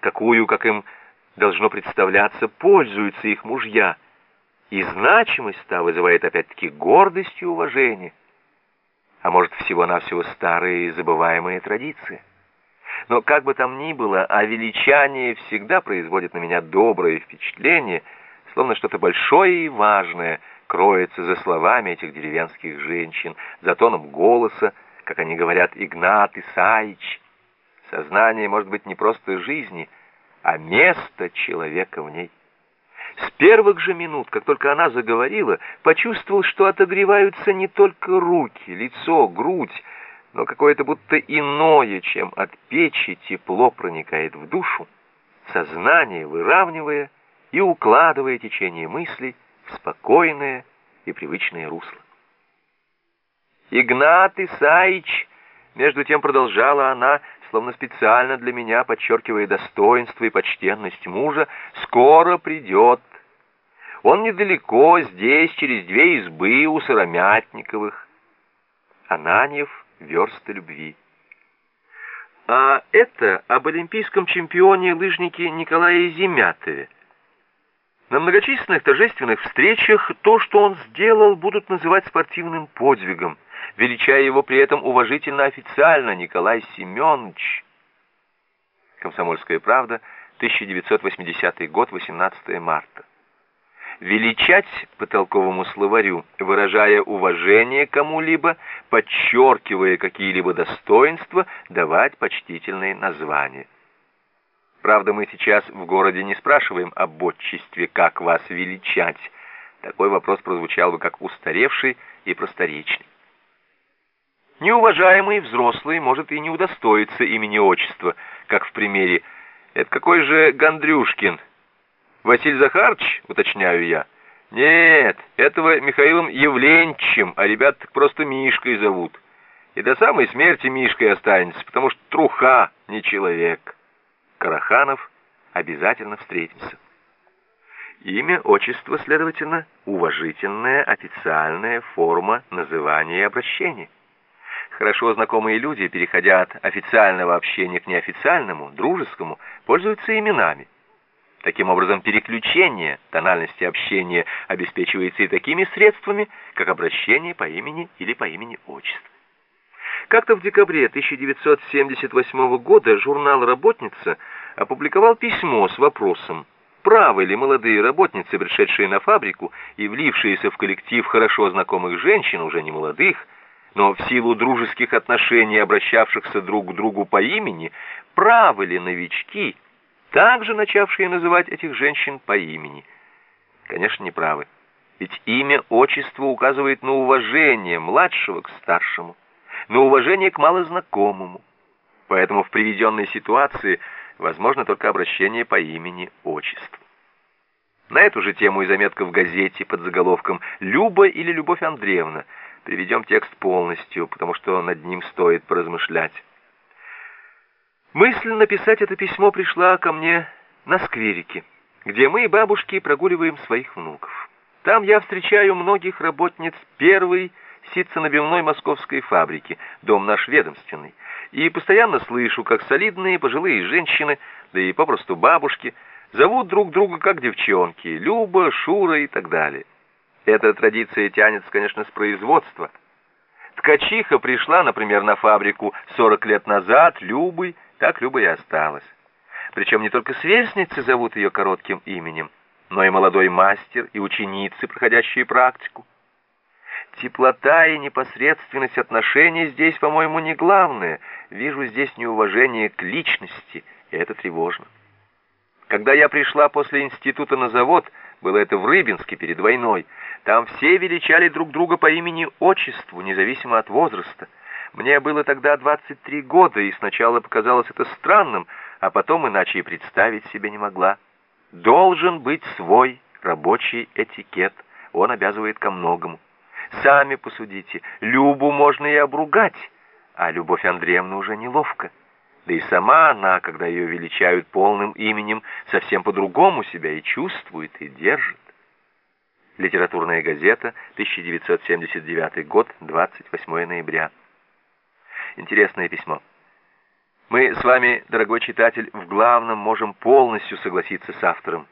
какую, как им должно представляться, пользуются их мужья. И значимость та вызывает опять-таки гордость и уважение. А может, всего-навсего старые и забываемые традиции. Но как бы там ни было, а величание всегда производит на меня доброе впечатление, словно что-то большое и важное кроется за словами этих деревенских женщин, за тоном голоса, как они говорят, Игнат Исаич. Сознание может быть не просто жизни, а место человека в ней. С первых же минут, как только она заговорила, почувствовал, что отогреваются не только руки, лицо, грудь, но какое-то будто иное, чем от печи, тепло проникает в душу, сознание выравнивая и укладывая течение мыслей в спокойное и привычное русло. «Игнат Исаич!» Между тем продолжала она, словно специально для меня, подчеркивая достоинство и почтенность мужа, «скоро придет. Он недалеко, здесь, через две избы у Сыромятниковых». Ананьев версты любви. А это об олимпийском чемпионе лыжнике Николае Земятове. На многочисленных торжественных встречах то, что он сделал, будут называть спортивным подвигом, величая его при этом уважительно официально Николай Семенович. Комсомольская правда, 1980 год, 18 марта величать по толковому словарю, выражая уважение кому-либо, подчеркивая какие-либо достоинства, давать почтительные названия. Правда, мы сейчас в городе не спрашиваем об отчестве, как вас величать. Такой вопрос прозвучал бы как устаревший и просторечный. Неуважаемый взрослый может и не удостоиться имени-отчества, как в примере «Это какой же Гондрюшкин?» Василий Захарович, уточняю я. Нет, этого Михаилом Евленчем, а ребят просто Мишкой зовут. И до самой смерти Мишкой останется, потому что труха не человек. Караханов обязательно встретимся. Имя, отчество, следовательно, уважительная официальная форма называния и обращения. Хорошо знакомые люди, переходя от официального общения к неофициальному, дружескому, пользуются именами. Таким образом, переключение тональности общения обеспечивается и такими средствами, как обращение по имени или по имени-отчеству. Как-то в декабре 1978 года журнал «Работница» опубликовал письмо с вопросом, правы ли молодые работницы, пришедшие на фабрику и влившиеся в коллектив хорошо знакомых женщин, уже не молодых, но в силу дружеских отношений, обращавшихся друг к другу по имени, правы ли новички, также начавшие называть этих женщин по имени. Конечно, не правы. Ведь имя, отчество указывает на уважение младшего к старшему, на уважение к малознакомому. Поэтому в приведенной ситуации возможно только обращение по имени, отчеству. На эту же тему и заметка в газете под заголовком «Люба или Любовь Андреевна». Приведем текст полностью, потому что над ним стоит поразмышлять. Мысль написать это письмо пришла ко мне на скверике, где мы, бабушки, прогуливаем своих внуков. Там я встречаю многих работниц первой ситценабивной московской фабрики, дом наш ведомственный, и постоянно слышу, как солидные пожилые женщины, да и попросту бабушки, зовут друг друга как девчонки, Люба, Шура и так далее. Эта традиция тянется, конечно, с производства. Ткачиха пришла, например, на фабрику 40 лет назад, Любой, так Люба и осталась. Причем не только сверстницы зовут ее коротким именем, но и молодой мастер, и ученицы, проходящие практику. Теплота и непосредственность отношений здесь, по-моему, не главное. Вижу здесь неуважение к личности, и это тревожно. Когда я пришла после института на завод, было это в Рыбинске перед войной, там все величали друг друга по имени-отчеству, независимо от возраста. Мне было тогда 23 года, и сначала показалось это странным, а потом иначе и представить себе не могла. Должен быть свой рабочий этикет, он обязывает ко многому. Сами посудите, Любу можно и обругать, а Любовь Андреевна уже неловко. Да и сама она, когда ее величают полным именем, совсем по-другому себя и чувствует, и держит. Литературная газета, 1979 год, 28 ноября. Интересное письмо. Мы с вами, дорогой читатель, в главном можем полностью согласиться с автором.